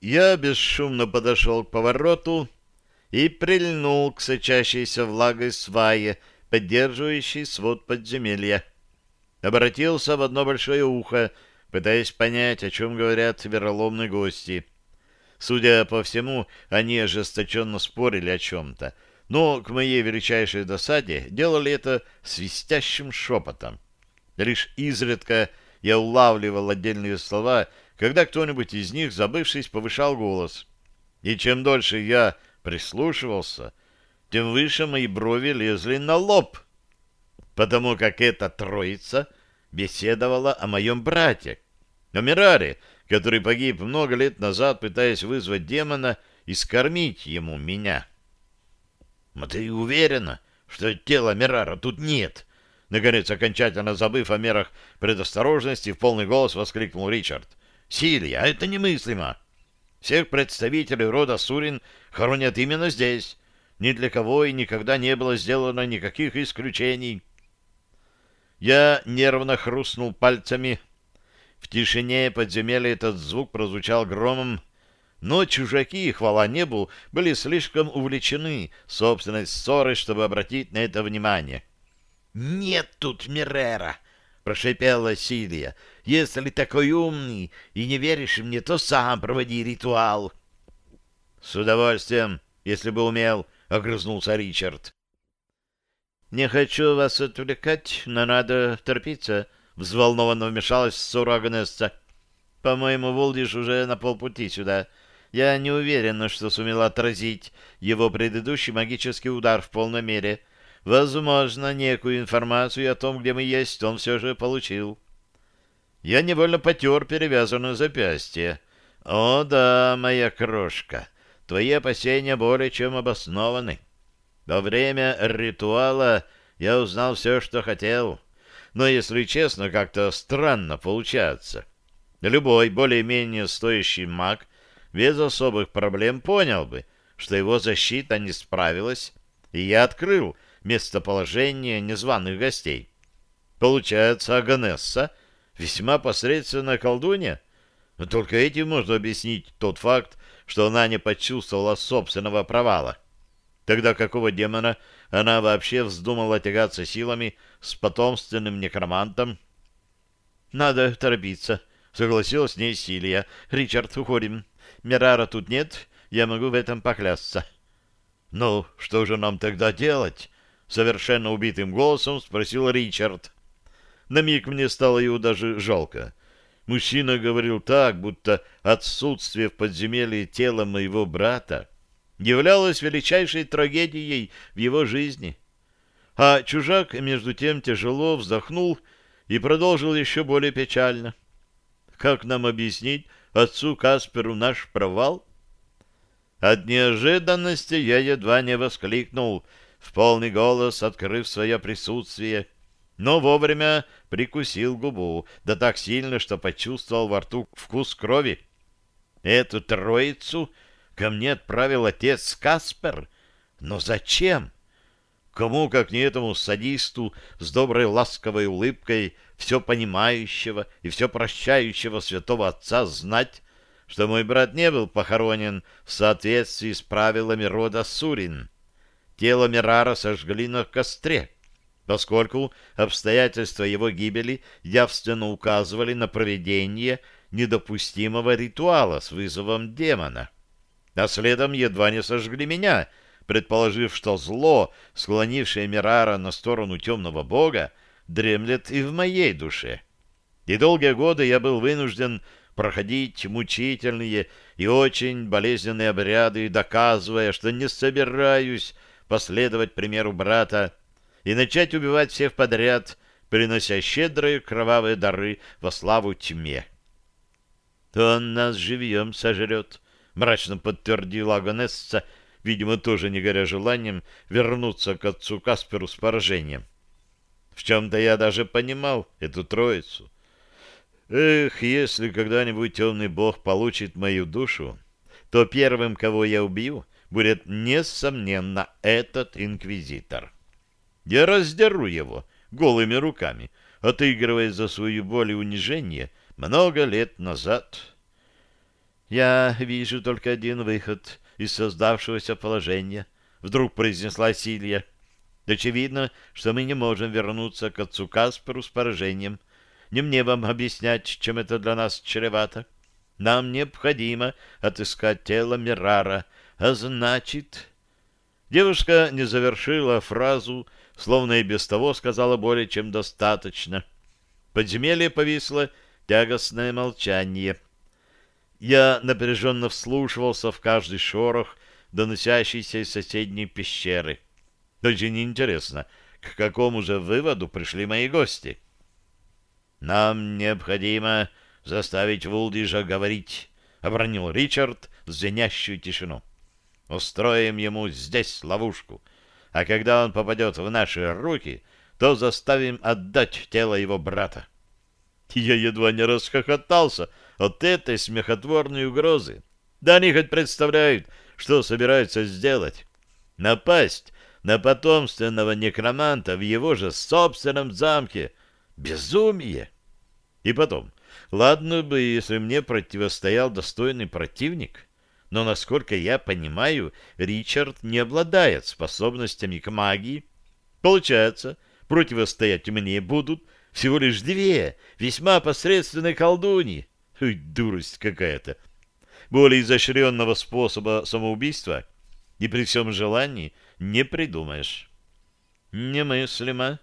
Я бесшумно подошел к повороту и прильнул к сочащейся влагой свае, поддерживающей свод подземелья. Обратился в одно большое ухо, пытаясь понять, о чем говорят вероломные гости. Судя по всему, они ожесточенно спорили о чем-то, но, к моей величайшей досаде, делали это свистящим шепотом. Лишь изредка я улавливал отдельные слова, когда кто-нибудь из них, забывшись, повышал голос. И чем дольше я прислушивался, тем выше мои брови лезли на лоб, потому как эта троица беседовала о моем брате, о Мираре, который погиб много лет назад, пытаясь вызвать демона и скормить ему меня. «А ты уверена, что тела Мирара тут нет?» Наконец, окончательно забыв о мерах предосторожности, в полный голос воскликнул Ричард. «Силья, это немыслимо! Всех представителей рода Сурин хоронят именно здесь. Ни для кого и никогда не было сделано никаких исключений». Я нервно хрустнул пальцами. В тишине подземелья этот звук прозвучал громом, но чужаки, хвала небу, были слишком увлечены собственной ссорой, чтобы обратить на это внимание. «Нет тут Мирера!» — прошепела Силия. «Если такой умный и не веришь мне, то сам проводи ритуал». «С удовольствием, если бы умел», — огрызнулся Ричард. «Не хочу вас отвлекать, но надо торопиться», — взволнованно вмешалась в ссору Агнесса. «По-моему, Волдиш уже на полпути сюда. Я не уверена, что сумела отразить его предыдущий магический удар в полной мере. Возможно, некую информацию о том, где мы есть, он все же получил. Я невольно потер перевязанное запястье. О да, моя крошка, твои опасения более чем обоснованы. Во время ритуала я узнал все, что хотел. Но, если честно, как-то странно получается. Любой более-менее стоящий маг без особых проблем понял бы, что его защита не справилась, и я открыл местоположение незваных гостей. Получается, Аганесса весьма посредственная колдунья? Но только этим можно объяснить тот факт, что она не почувствовала собственного провала. Тогда какого демона она вообще вздумала тягаться силами с потомственным некромантом? «Надо торопиться», — согласилась с ней Силия. «Ричард, уходим. Мирара тут нет, я могу в этом поклясться». «Ну, что же нам тогда делать?» Совершенно убитым голосом спросил Ричард. На миг мне стало его даже жалко. Мужчина говорил так, будто отсутствие в подземелье тела моего брата являлось величайшей трагедией в его жизни. А чужак, между тем, тяжело вздохнул и продолжил еще более печально. Как нам объяснить отцу Касперу наш провал? От неожиданности я едва не воскликнул — в полный голос открыв свое присутствие, но вовремя прикусил губу, да так сильно, что почувствовал во рту вкус крови. Эту троицу ко мне отправил отец Каспер. Но зачем? Кому, как не этому садисту с доброй ласковой улыбкой, все понимающего и все прощающего святого отца, знать, что мой брат не был похоронен в соответствии с правилами рода Сурин? Тело Мирара сожгли на костре, поскольку обстоятельства его гибели явственно указывали на проведение недопустимого ритуала с вызовом демона. А следом едва не сожгли меня, предположив, что зло, склонившее Мирара на сторону темного бога, дремлет и в моей душе. И долгие годы я был вынужден проходить мучительные и очень болезненные обряды, доказывая, что не собираюсь последовать примеру брата и начать убивать всех подряд, принося щедрые кровавые дары во славу тьме. «Он нас живьем сожрет», — мрачно подтвердила Агонесса, видимо, тоже не горя желанием вернуться к отцу Касперу с поражением. В чем-то я даже понимал эту троицу. Эх, если когда-нибудь темный бог получит мою душу, то первым, кого я убью, будет, несомненно, этот инквизитор. Я раздеру его голыми руками, отыгрывая за свою боль и унижение много лет назад. «Я вижу только один выход из создавшегося положения», — вдруг произнесла Силья. «Очевидно, что мы не можем вернуться к отцу Касперу с поражением. Не мне вам объяснять, чем это для нас чревато. Нам необходимо отыскать тело Мирара, а значит...» Девушка не завершила фразу, словно и без того сказала более чем достаточно. Подземелье повисло тягостное молчание. Я напряженно вслушивался в каждый шорох, доносящийся из соседней пещеры. Очень интересно, к какому же выводу пришли мои гости. «Нам необходимо заставить Вулдижа говорить», — обронил Ричард в звенящую тишину. «Устроим ему здесь ловушку, а когда он попадет в наши руки, то заставим отдать тело его брата». Я едва не расхохотался от этой смехотворной угрозы. Да они хоть представляют, что собираются сделать. Напасть на потомственного некроманта в его же собственном замке. Безумие! И потом, ладно бы, если мне противостоял достойный противник, но, насколько я понимаю, Ричард не обладает способностями к магии. Получается, противостоять мне будут всего лишь две весьма посредственные колдуньи. Ой, дурость какая-то. Более изощренного способа самоубийства и при всем желании не придумаешь. Немыслимо.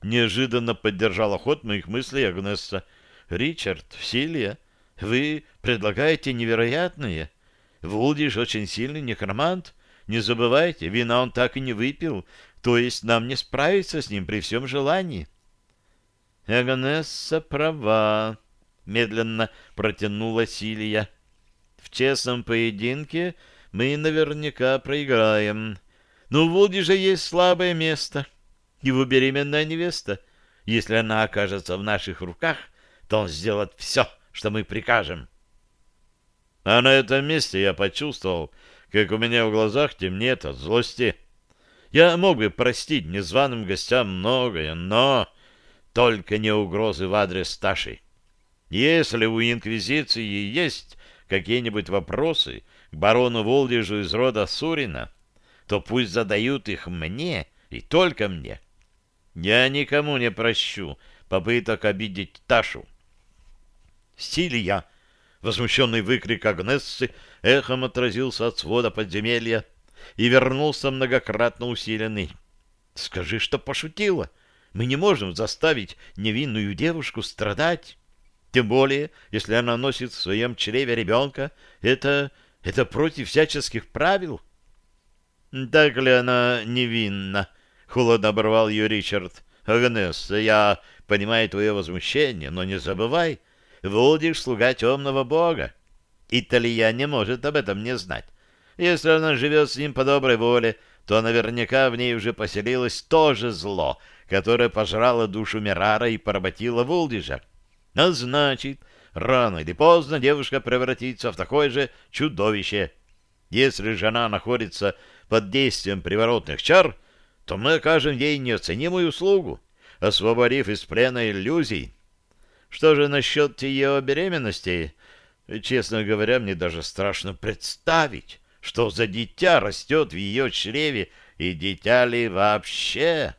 Неожиданно поддержала ход моих мыслей Агнесса. Ричард, Силия, вы предлагаете невероятное. Вулдиш очень сильный некромант. Не забывайте, вина он так и не выпил, то есть нам не справиться с ним при всем желании. Агнесса права, медленно протянула Силия. В честном поединке мы наверняка проиграем. Но у же есть слабое место. Его беременная невеста. Если она окажется в наших руках, то он сделает все, что мы прикажем. А на этом месте я почувствовал, как у меня в глазах темнеет от злости. Я мог бы простить незваным гостям многое, но только не угрозы в адрес Таши. Если у Инквизиции есть какие-нибудь вопросы к барону Волдежу из рода Сурина, то пусть задают их мне и только мне. Я никому не прощу попыток обидеть Ташу. «Силья!» — возмущенный выкрик Агнессы эхом отразился от свода подземелья и вернулся многократно усиленный. «Скажи, что пошутила. Мы не можем заставить невинную девушку страдать». Тем более, если она носит в своем чреве ребенка, это, это против всяческих правил. — Так ли она невинна? — холодно оборвал ее Ричард. — Агнесса, я понимаю твое возмущение, но не забывай, Волдиш — слуга темного бога. Италия не может об этом не знать. Если она живет с ним по доброй воле, то наверняка в ней уже поселилось то же зло, которое пожрало душу Мирара и поработило Волдижа. А значит, рано или поздно девушка превратится в такое же чудовище. Если жена находится под действием приворотных чар, то мы окажем ей неоценимую услугу, освободив из плена иллюзий. Что же насчет ее беременности? Честно говоря, мне даже страшно представить, что за дитя растет в ее чреве, и дитя ли вообще...